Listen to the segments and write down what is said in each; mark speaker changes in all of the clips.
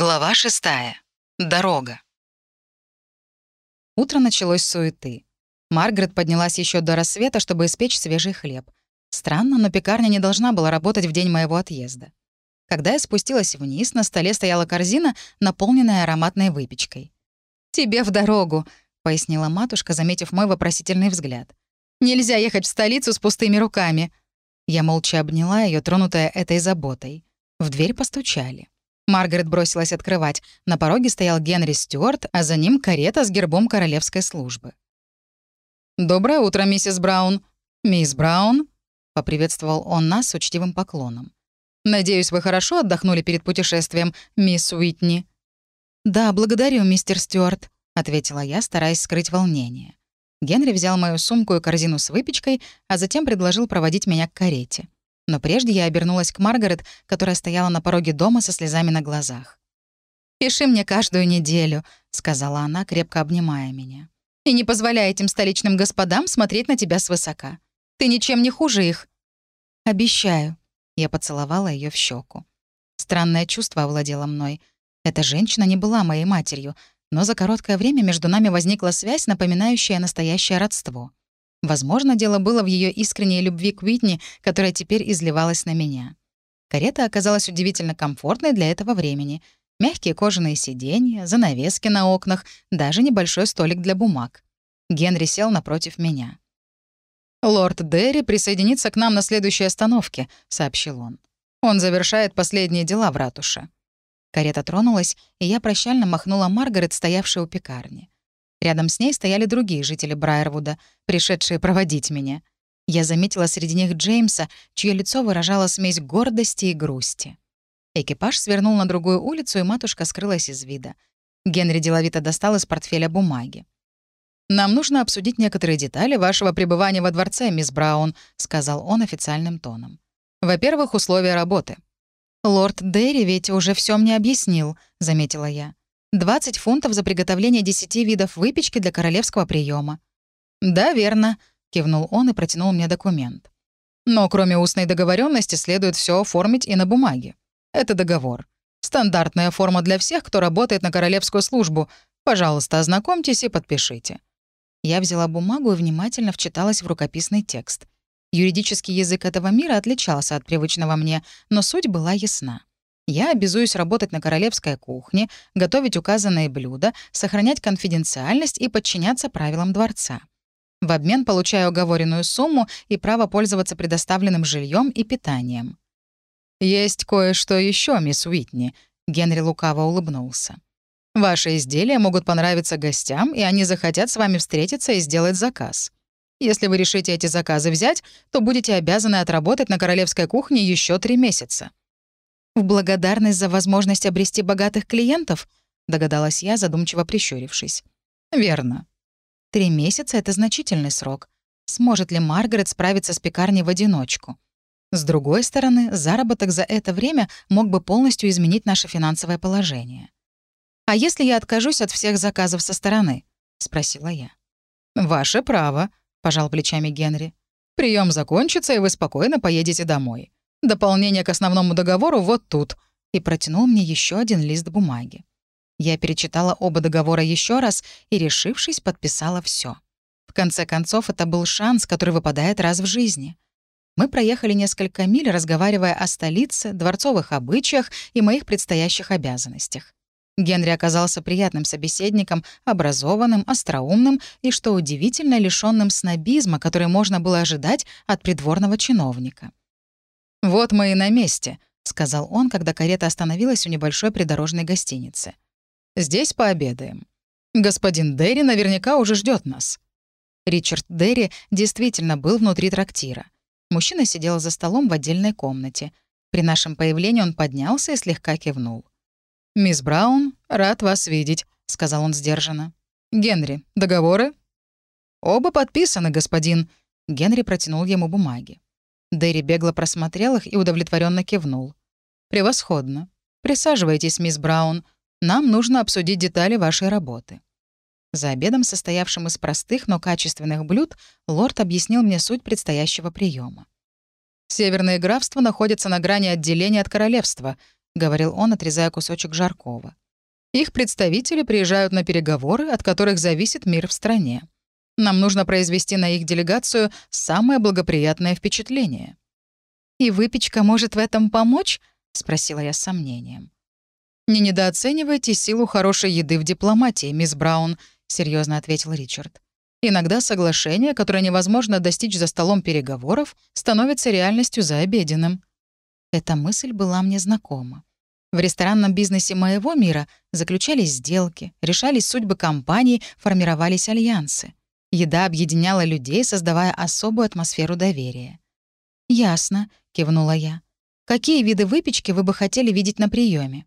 Speaker 1: Глава шестая. Дорога. Утро началось с суеты. Маргарет поднялась еще до рассвета, чтобы испечь свежий хлеб. Странно, но пекарня не должна была работать в день моего отъезда. Когда я спустилась вниз, на столе стояла корзина, наполненная ароматной выпечкой. «Тебе в дорогу», — пояснила матушка, заметив мой вопросительный взгляд. «Нельзя ехать в столицу с пустыми руками». Я молча обняла ее, тронутая этой заботой. В дверь постучали. Маргарет бросилась открывать. На пороге стоял Генри Стюарт, а за ним карета с гербом королевской службы. «Доброе утро, миссис Браун». «Мисс Браун?» — поприветствовал он нас с учтивым поклоном. «Надеюсь, вы хорошо отдохнули перед путешествием, мисс Уитни?» «Да, благодарю, мистер Стюарт», — ответила я, стараясь скрыть волнение. Генри взял мою сумку и корзину с выпечкой, а затем предложил проводить меня к карете. Но прежде я обернулась к Маргарет, которая стояла на пороге дома со слезами на глазах. «Пиши мне каждую неделю», — сказала она, крепко обнимая меня. «И не позволяй этим столичным господам смотреть на тебя свысока. Ты ничем не хуже их». «Обещаю», — я поцеловала ее в щеку. Странное чувство овладело мной. Эта женщина не была моей матерью, но за короткое время между нами возникла связь, напоминающая настоящее родство. Возможно, дело было в ее искренней любви к Уитни, которая теперь изливалась на меня. Карета оказалась удивительно комфортной для этого времени. Мягкие кожаные сиденья, занавески на окнах, даже небольшой столик для бумаг. Генри сел напротив меня. «Лорд Дерри присоединится к нам на следующей остановке», — сообщил он. «Он завершает последние дела в ратуше». Карета тронулась, и я прощально махнула Маргарет, стоявшей у пекарни. Рядом с ней стояли другие жители Брайервуда, пришедшие проводить меня. Я заметила среди них Джеймса, чье лицо выражало смесь гордости и грусти. Экипаж свернул на другую улицу, и матушка скрылась из вида. Генри деловито достал из портфеля бумаги. «Нам нужно обсудить некоторые детали вашего пребывания во дворце, мисс Браун», — сказал он официальным тоном. «Во-первых, условия работы». «Лорд Дерри ведь уже все мне объяснил», — заметила я. 20 фунтов за приготовление 10 видов выпечки для королевского приема. «Да, верно», — кивнул он и протянул мне документ. «Но кроме устной договоренности следует все оформить и на бумаге. Это договор. Стандартная форма для всех, кто работает на королевскую службу. Пожалуйста, ознакомьтесь и подпишите». Я взяла бумагу и внимательно вчиталась в рукописный текст. Юридический язык этого мира отличался от привычного мне, но суть была ясна. Я обязуюсь работать на королевской кухне, готовить указанные блюда, сохранять конфиденциальность и подчиняться правилам дворца. В обмен получаю оговоренную сумму и право пользоваться предоставленным жильем и питанием. «Есть кое-что еще, мисс Уитни», — Генри лукаво улыбнулся. «Ваши изделия могут понравиться гостям, и они захотят с вами встретиться и сделать заказ. Если вы решите эти заказы взять, то будете обязаны отработать на королевской кухне еще три месяца. «В благодарность за возможность обрести богатых клиентов?» — догадалась я, задумчиво прищурившись. «Верно. Три месяца — это значительный срок. Сможет ли Маргарет справиться с пекарней в одиночку? С другой стороны, заработок за это время мог бы полностью изменить наше финансовое положение. «А если я откажусь от всех заказов со стороны?» — спросила я. «Ваше право», — пожал плечами Генри. Прием закончится, и вы спокойно поедете домой. Дополнение к основному договору вот тут». И протянул мне еще один лист бумаги. Я перечитала оба договора еще раз и, решившись, подписала все. В конце концов, это был шанс, который выпадает раз в жизни. Мы проехали несколько миль, разговаривая о столице, дворцовых обычаях и моих предстоящих обязанностях. Генри оказался приятным собеседником, образованным, остроумным и, что удивительно, лишенным снобизма, который можно было ожидать от придворного чиновника. «Вот мы и на месте», — сказал он, когда карета остановилась у небольшой придорожной гостиницы. «Здесь пообедаем. Господин Дерри наверняка уже ждет нас». Ричард Дерри действительно был внутри трактира. Мужчина сидел за столом в отдельной комнате. При нашем появлении он поднялся и слегка кивнул. «Мисс Браун, рад вас видеть», — сказал он сдержанно. «Генри, договоры?» «Оба подписаны, господин». Генри протянул ему бумаги. Дэри бегло просмотрел их и удовлетворенно кивнул. «Превосходно. Присаживайтесь, мисс Браун. Нам нужно обсудить детали вашей работы». За обедом, состоявшим из простых, но качественных блюд, лорд объяснил мне суть предстоящего приема. Северные графства находятся на грани отделения от королевства. — говорил он, отрезая кусочек жаркого. «Их представители приезжают на переговоры, от которых зависит мир в стране. Нам нужно произвести на их делегацию самое благоприятное впечатление». «И выпечка может в этом помочь?» — спросила я с сомнением. «Не недооценивайте силу хорошей еды в дипломатии, мисс Браун», — серьезно ответил Ричард. «Иногда соглашение, которое невозможно достичь за столом переговоров, становится реальностью за обеденным». Эта мысль была мне знакома. В ресторанном бизнесе моего мира заключались сделки, решались судьбы компаний, формировались альянсы. Еда объединяла людей, создавая особую атмосферу доверия. «Ясно», — кивнула я. «Какие виды выпечки вы бы хотели видеть на приеме?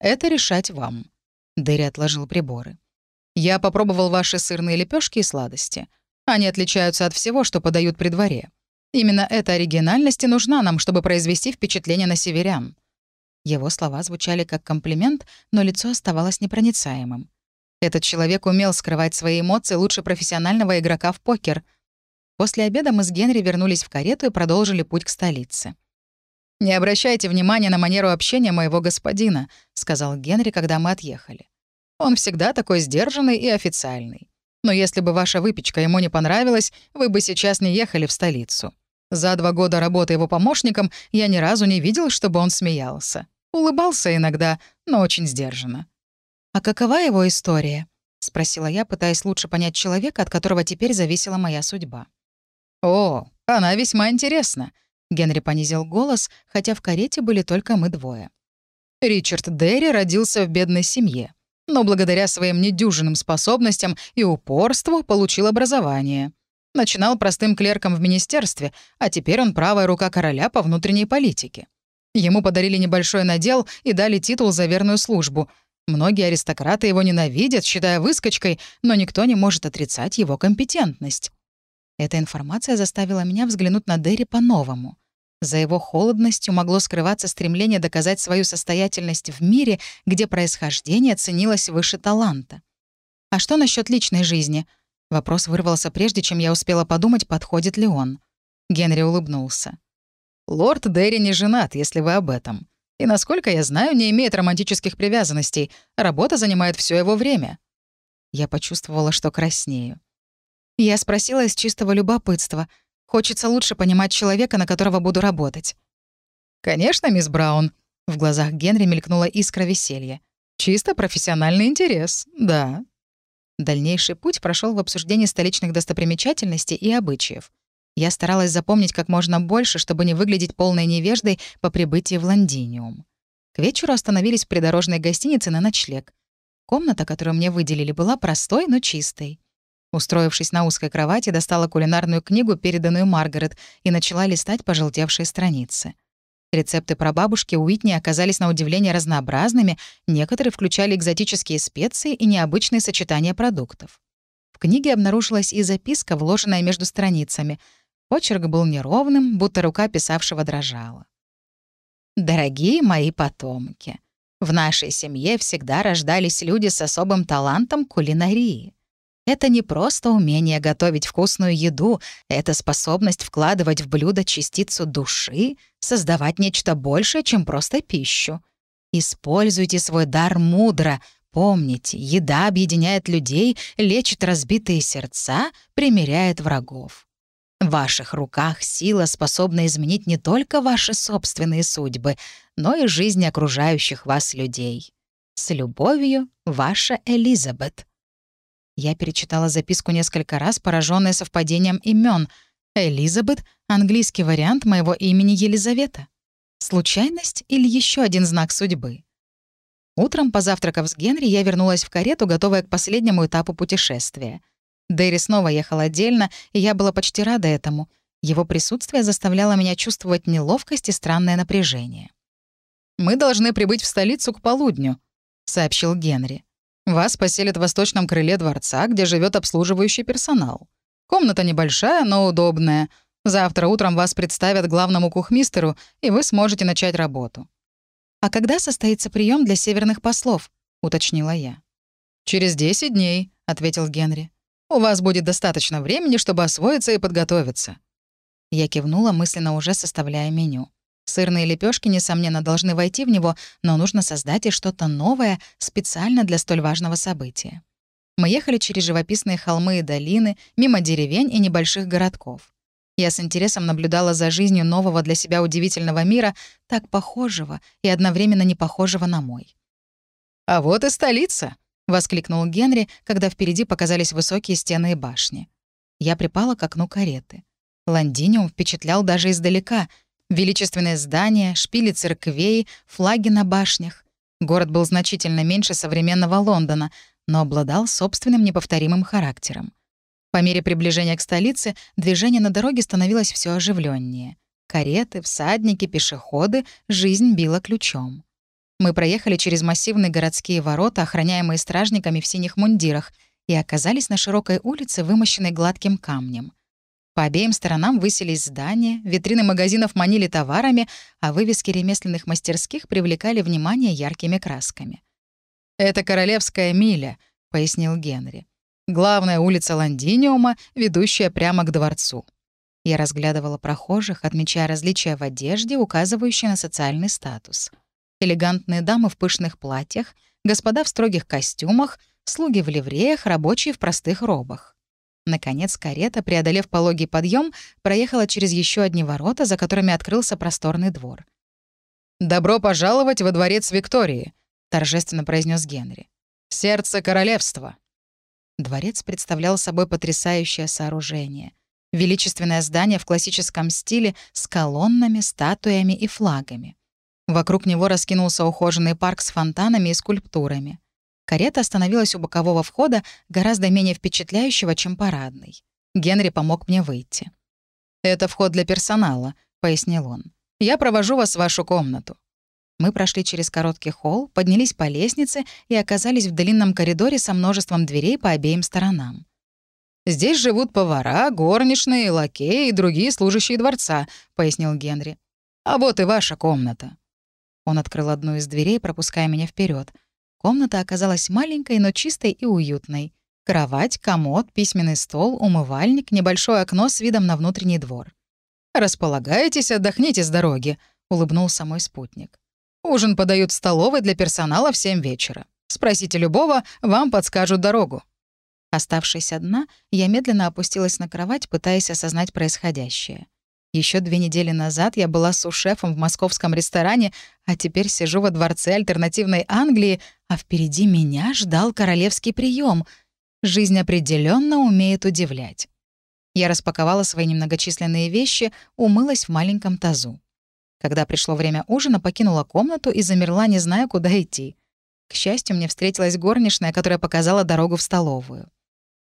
Speaker 1: «Это решать вам», — Дерри отложил приборы. «Я попробовал ваши сырные лепешки и сладости. Они отличаются от всего, что подают при дворе. Именно эта оригинальность и нужна нам, чтобы произвести впечатление на северян». Его слова звучали как комплимент, но лицо оставалось непроницаемым. Этот человек умел скрывать свои эмоции лучше профессионального игрока в покер. После обеда мы с Генри вернулись в карету и продолжили путь к столице. «Не обращайте внимания на манеру общения моего господина», — сказал Генри, когда мы отъехали. «Он всегда такой сдержанный и официальный. Но если бы ваша выпечка ему не понравилась, вы бы сейчас не ехали в столицу. За два года работы его помощником я ни разу не видел, чтобы он смеялся. Улыбался иногда, но очень сдержанно. «А какова его история?» — спросила я, пытаясь лучше понять человека, от которого теперь зависела моя судьба. «О, она весьма интересна», — Генри понизил голос, хотя в карете были только мы двое. Ричард Дерри родился в бедной семье, но благодаря своим недюжинным способностям и упорству получил образование. Начинал простым клерком в министерстве, а теперь он правая рука короля по внутренней политике. Ему подарили небольшой надел и дали титул за верную службу. Многие аристократы его ненавидят, считая выскочкой, но никто не может отрицать его компетентность. Эта информация заставила меня взглянуть на Дерри по-новому. За его холодностью могло скрываться стремление доказать свою состоятельность в мире, где происхождение ценилось выше таланта. А что насчет личной жизни — Вопрос вырвался прежде, чем я успела подумать, подходит ли он. Генри улыбнулся. «Лорд Дерри не женат, если вы об этом. И, насколько я знаю, не имеет романтических привязанностей. Работа занимает все его время». Я почувствовала, что краснею. Я спросила из чистого любопытства. Хочется лучше понимать человека, на которого буду работать. «Конечно, мисс Браун». В глазах Генри мелькнула искра веселья. «Чисто профессиональный интерес, да». Дальнейший путь прошел в обсуждении столичных достопримечательностей и обычаев. Я старалась запомнить как можно больше, чтобы не выглядеть полной невеждой по прибытии в Лондиниум. К вечеру остановились в придорожной гостинице на ночлег. Комната, которую мне выделили, была простой, но чистой. Устроившись на узкой кровати, достала кулинарную книгу, переданную Маргарет, и начала листать пожелтевшие страницы. Рецепты прабабушки Уитни оказались на удивление разнообразными, некоторые включали экзотические специи и необычные сочетания продуктов. В книге обнаружилась и записка, вложенная между страницами. Почерк был неровным, будто рука писавшего дрожала. «Дорогие мои потомки, в нашей семье всегда рождались люди с особым талантом кулинарии. Это не просто умение готовить вкусную еду, это способность вкладывать в блюдо частицу души, создавать нечто большее, чем просто пищу. Используйте свой дар мудро. Помните, еда объединяет людей, лечит разбитые сердца, примиряет врагов. В ваших руках сила способна изменить не только ваши собственные судьбы, но и жизни окружающих вас людей. С любовью, ваша Элизабет. Я перечитала записку несколько раз, пораженная совпадением имен. Элизабет — английский вариант моего имени Елизавета. Случайность или еще один знак судьбы? Утром, позавтракав с Генри, я вернулась в карету, готовая к последнему этапу путешествия. Дэри снова ехал отдельно, и я была почти рада этому. Его присутствие заставляло меня чувствовать неловкость и странное напряжение. «Мы должны прибыть в столицу к полудню», — сообщил Генри. Вас поселят в восточном крыле дворца, где живет обслуживающий персонал. Комната небольшая, но удобная. Завтра утром вас представят главному кухмистеру, и вы сможете начать работу». «А когда состоится прием для северных послов?» — уточнила я. «Через 10 дней», — ответил Генри. «У вас будет достаточно времени, чтобы освоиться и подготовиться». Я кивнула, мысленно уже составляя меню. Сырные лепешки, несомненно, должны войти в него, но нужно создать и что-то новое специально для столь важного события. Мы ехали через живописные холмы и долины, мимо деревень и небольших городков. Я с интересом наблюдала за жизнью нового для себя удивительного мира, так похожего и одновременно не похожего на мой.
Speaker 2: «А вот и столица!» — воскликнул
Speaker 1: Генри, когда впереди показались высокие стены и башни. Я припала к окну кареты. Лондиниум впечатлял даже издалека. Величественные здания, шпили церквей, флаги на башнях. Город был значительно меньше современного Лондона, но обладал собственным неповторимым характером. По мере приближения к столице движение на дороге становилось все оживленнее. Кареты, всадники, пешеходы, жизнь била ключом. Мы проехали через массивные городские ворота, охраняемые стражниками в синих мундирах, и оказались на широкой улице, вымощенной гладким камнем. По обеим сторонам высились здания, витрины магазинов манили товарами, а вывески ремесленных мастерских привлекали внимание яркими красками.
Speaker 2: «Это Королевская миля», — пояснил Генри. Главная улица Лондиниума, ведущая прямо к дворцу.
Speaker 1: Я разглядывала прохожих, отмечая различия в одежде, указывающие на социальный статус. Элегантные дамы в пышных платьях, господа в строгих костюмах, слуги в ливреях, рабочие в простых робах. Наконец, карета, преодолев пологий подъем, проехала через еще одни ворота, за которыми открылся просторный двор.
Speaker 2: «Добро пожаловать во дворец Виктории», — торжественно произнес Генри. «Сердце королевства».
Speaker 1: Дворец представлял собой потрясающее сооружение. Величественное здание в классическом стиле с колоннами, статуями и флагами. Вокруг него раскинулся ухоженный парк с фонтанами и скульптурами. Карета остановилась у бокового входа, гораздо менее впечатляющего, чем парадный. Генри помог мне выйти.
Speaker 2: «Это вход для персонала», — пояснил он. «Я провожу вас в вашу комнату.
Speaker 1: Мы прошли через короткий холл, поднялись по лестнице и оказались в длинном коридоре со множеством дверей по обеим сторонам.
Speaker 2: «Здесь живут повара, горничные, лакеи и другие служащие дворца», — пояснил Генри. «А вот и ваша комната».
Speaker 1: Он открыл одну из дверей, пропуская меня вперед. Комната оказалась маленькой, но чистой и уютной. Кровать, комод, письменный стол, умывальник, небольшое окно с видом на внутренний двор.
Speaker 2: «Располагайтесь, отдохните с дороги», — улыбнулся мой спутник. Ужин подают в столовой для персонала в 7 вечера. Спросите любого, вам подскажут дорогу».
Speaker 1: Оставшись одна, я медленно опустилась на кровать, пытаясь осознать происходящее. Еще две недели назад я была сушефом в московском ресторане, а теперь сижу во дворце альтернативной Англии, а впереди меня ждал королевский прием. Жизнь определенно умеет удивлять. Я распаковала свои немногочисленные вещи, умылась в маленьком тазу. Когда пришло время ужина, покинула комнату и замерла, не зная, куда идти. К счастью, мне встретилась горничная, которая показала дорогу в столовую.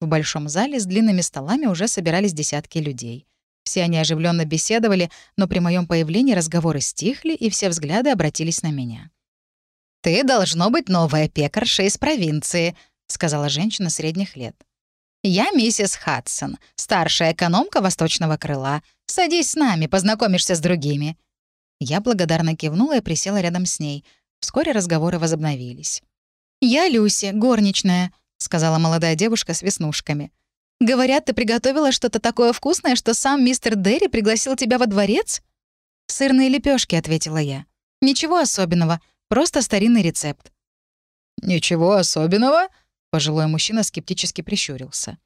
Speaker 1: В большом зале с длинными столами уже собирались десятки людей. Все они оживленно беседовали, но при моем появлении разговоры стихли, и все взгляды обратились на меня.
Speaker 3: «Ты должно быть новая пекарша из провинции», — сказала женщина средних лет. «Я миссис Хадсон, старшая экономка восточного крыла. Садись с нами, познакомишься с другими.
Speaker 1: Я благодарно кивнула и присела рядом с ней. Вскоре разговоры возобновились.
Speaker 4: «Я Люси, горничная», — сказала молодая девушка с веснушками. «Говорят, ты приготовила что-то такое вкусное, что сам мистер Дерри пригласил тебя во дворец?»
Speaker 1: «Сырные лепешки, ответила я. «Ничего особенного, просто старинный рецепт».
Speaker 2: «Ничего особенного?» — пожилой мужчина скептически прищурился.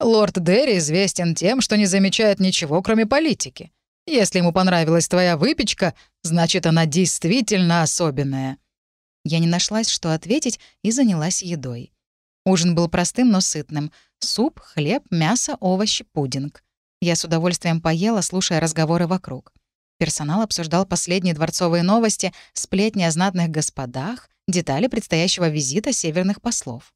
Speaker 2: «Лорд Дерри известен тем, что не замечает ничего, кроме политики. Если ему понравилась твоя выпечка, значит, она действительно особенная».
Speaker 1: Я не нашлась, что ответить, и занялась едой. Ужин был простым, но сытным. Суп, хлеб, мясо, овощи, пудинг. Я с удовольствием поела, слушая разговоры вокруг. Персонал обсуждал последние дворцовые новости, сплетни о знатных господах, детали предстоящего визита северных послов.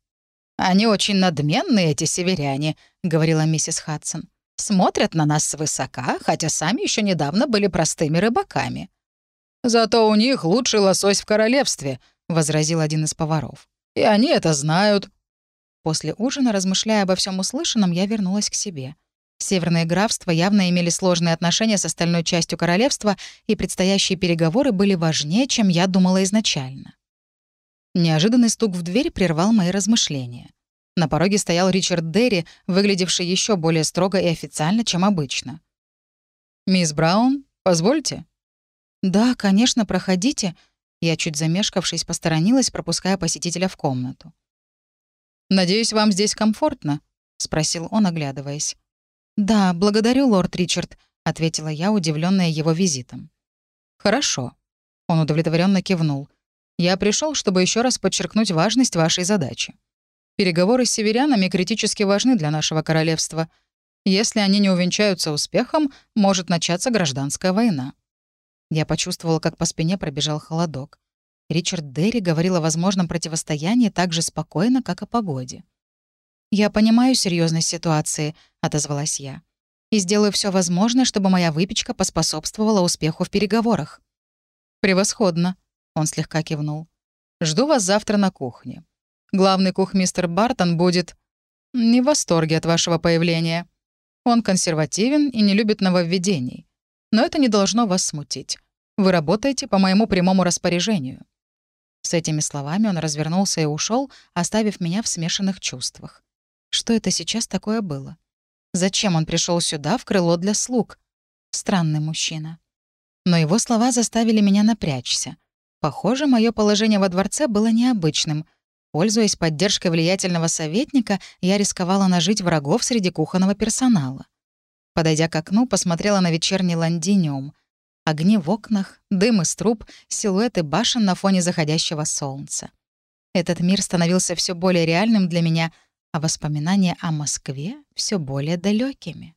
Speaker 3: «Они очень надменные, эти северяне», — говорила миссис Хадсон смотрят на нас свысока, хотя сами еще недавно были простыми рыбаками».
Speaker 2: «Зато у них лучший лосось в королевстве», — возразил один из поваров. «И они это знают».
Speaker 1: После ужина, размышляя обо всем услышанном, я вернулась к себе. Северные графства явно имели сложные отношения с остальной частью королевства, и предстоящие переговоры были важнее, чем я думала изначально. Неожиданный стук в дверь прервал мои размышления. На пороге стоял Ричард Дерри, выглядевший еще более строго и официально, чем обычно.
Speaker 2: «Мисс Браун, позвольте».
Speaker 1: «Да, конечно, проходите». Я, чуть замешкавшись, посторонилась, пропуская посетителя в комнату.
Speaker 2: «Надеюсь, вам здесь комфортно?» — спросил он, оглядываясь.
Speaker 1: «Да, благодарю, лорд Ричард», — ответила я, удивленная его визитом.
Speaker 2: «Хорошо». Он удовлетворенно кивнул. «Я пришел, чтобы еще раз подчеркнуть важность вашей задачи. Переговоры с северянами критически важны для нашего королевства. Если они не увенчаются успехом, может начаться гражданская война».
Speaker 1: Я почувствовала, как по спине пробежал холодок. Ричард Дерри говорил о возможном противостоянии так же спокойно, как о погоде. «Я понимаю серьезность ситуации», — отозвалась я. «И сделаю все возможное, чтобы моя выпечка поспособствовала успеху в переговорах».
Speaker 2: «Превосходно», — он слегка кивнул. «Жду вас завтра на кухне. Главный кух мистер Бартон будет не в восторге от вашего появления. Он консервативен и не любит нововведений. Но это не должно вас смутить. Вы работаете по моему прямому распоряжению».
Speaker 1: С этими словами он развернулся и ушел, оставив меня в смешанных чувствах. Что это сейчас такое было? Зачем он пришел сюда, в крыло для слуг? Странный мужчина. Но его слова заставили меня напрячься. Похоже, мое положение во дворце было необычным. Пользуясь поддержкой влиятельного советника, я рисковала нажить врагов среди кухонного персонала. Подойдя к окну, посмотрела на вечерний лондиниум. Огни в окнах, дым из труб, силуэты башен на фоне заходящего солнца. Этот мир становился все более реальным для меня, а воспоминания о Москве все более далекими.